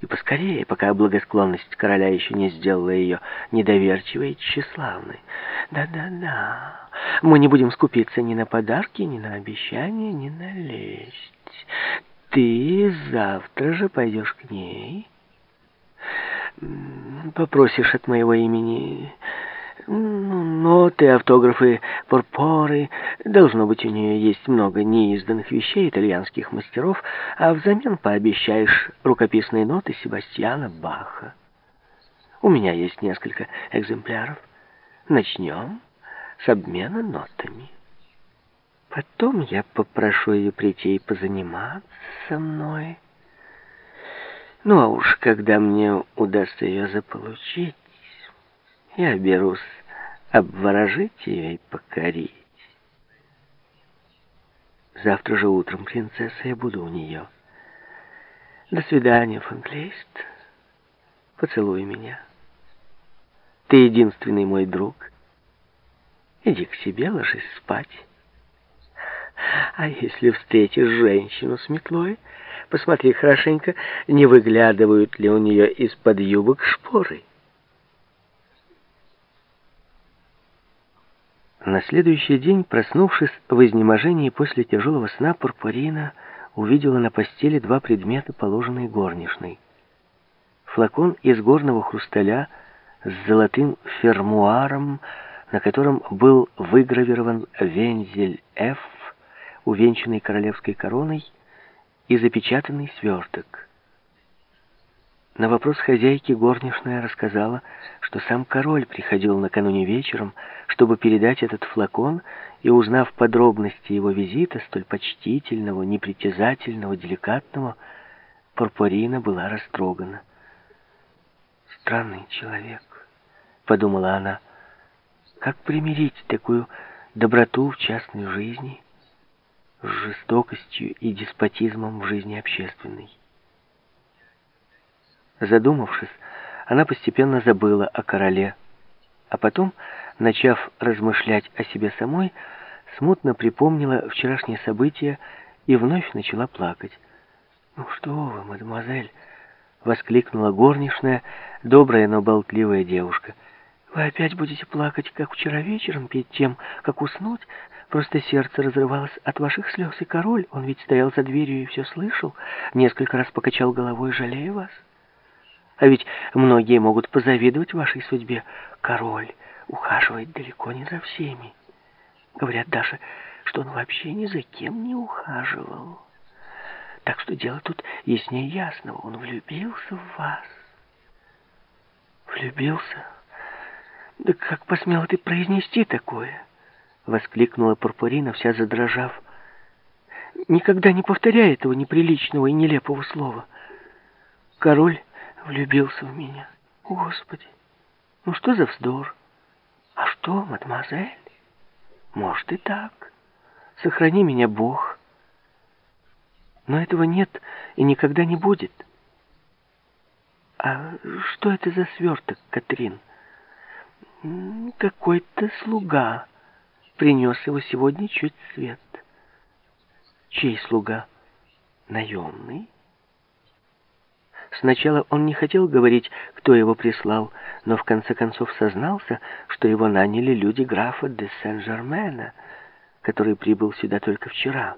И поскорее, пока благосклонность короля еще не сделала ее недоверчивой и тщеславной. Да-да-да, мы не будем скупиться ни на подарки, ни на обещания, ни на лесть. Ты завтра же пойдешь к ней, попросишь от моего имени ноты, автографы, порпоры. Должно быть, у нее есть много неизданных вещей итальянских мастеров, а взамен пообещаешь рукописные ноты Себастьяна Баха. У меня есть несколько экземпляров. Начнем с обмена нотами. Потом я попрошу ее прийти и позаниматься со мной. Ну, а уж когда мне удастся ее заполучить, я берусь обворожить ее и покорить. Завтра же утром, принцесса, я буду у нее. До свидания, фон Клейст. Поцелуй меня. Ты единственный мой друг. Иди к себе, ложись спать. А если встретишь женщину с метлой, посмотри хорошенько, не выглядывают ли у нее из-под юбок шпоры. На следующий день, проснувшись в изнеможении после тяжелого сна, Пурпурина увидела на постели два предмета, положенные горничной. Флакон из горного хрусталя с золотым фермуаром, на котором был выгравирован вензель «Ф», увенчанный королевской короной, и запечатанный сверток. На вопрос хозяйки горничная рассказала, что сам король приходил накануне вечером, чтобы передать этот флакон, и, узнав подробности его визита, столь почтительного, непритязательного, деликатного, Порпорина была растрогана. «Странный человек», — подумала она, — «как примирить такую доброту в частной жизни с жестокостью и деспотизмом в жизни общественной?» Задумавшись, она постепенно забыла о короле, а потом, начав размышлять о себе самой, смутно припомнила вчерашнее событие и вновь начала плакать. «Ну что вы, мадемуазель!» — воскликнула горничная, добрая, но болтливая девушка. «Вы опять будете плакать, как вчера вечером, перед тем, как уснуть? Просто сердце разрывалось от ваших слез, и король, он ведь стоял за дверью и все слышал, несколько раз покачал головой, жалея вас». А ведь многие могут позавидовать вашей судьбе. Король ухаживает далеко не за всеми. Говорят даже, что он вообще ни за кем не ухаживал. Так что дело тут яснее ясного. Он влюбился в вас. Влюбился? Да как посмела ты произнести такое? Воскликнула Пурпурина, вся задрожав. Никогда не повторяй этого неприличного и нелепого слова. Король влюбился в меня. Господи, ну что за вздор? А что, мадемуазель? Может и так. Сохрани меня, Бог. Но этого нет и никогда не будет. А что это за сверток, Катрин? Какой-то слуга принес его сегодня чуть свет. Чей слуга? Наемный? Сначала он не хотел говорить, кто его прислал, но в конце концов сознался, что его наняли люди графа де Сен-Жермена, который прибыл сюда только вчера.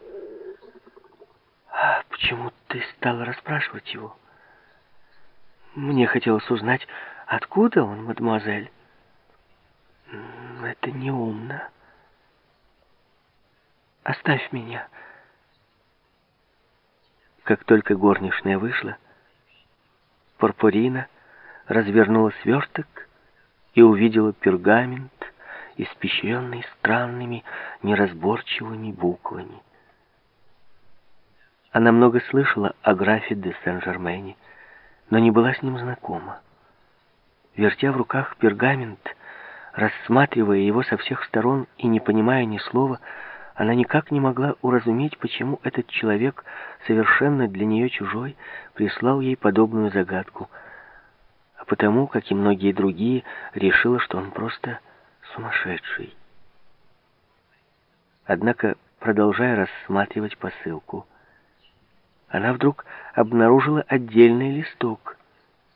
А почему ты стала расспрашивать его? Мне хотелось узнать, откуда он, мадемуазель. Это неумно. Оставь меня. Как только горничная вышла, Пурпурина развернула сверток и увидела пергамент, испещренный странными, неразборчивыми буквами. Она много слышала о графе де Сен-Жермене, но не была с ним знакома. Вертя в руках пергамент, рассматривая его со всех сторон и не понимая ни слова, она никак не могла уразуметь, почему этот человек, совершенно для нее чужой, прислал ей подобную загадку, а потому, как и многие другие, решила, что он просто сумасшедший. Однако, продолжая рассматривать посылку, она вдруг обнаружила отдельный листок.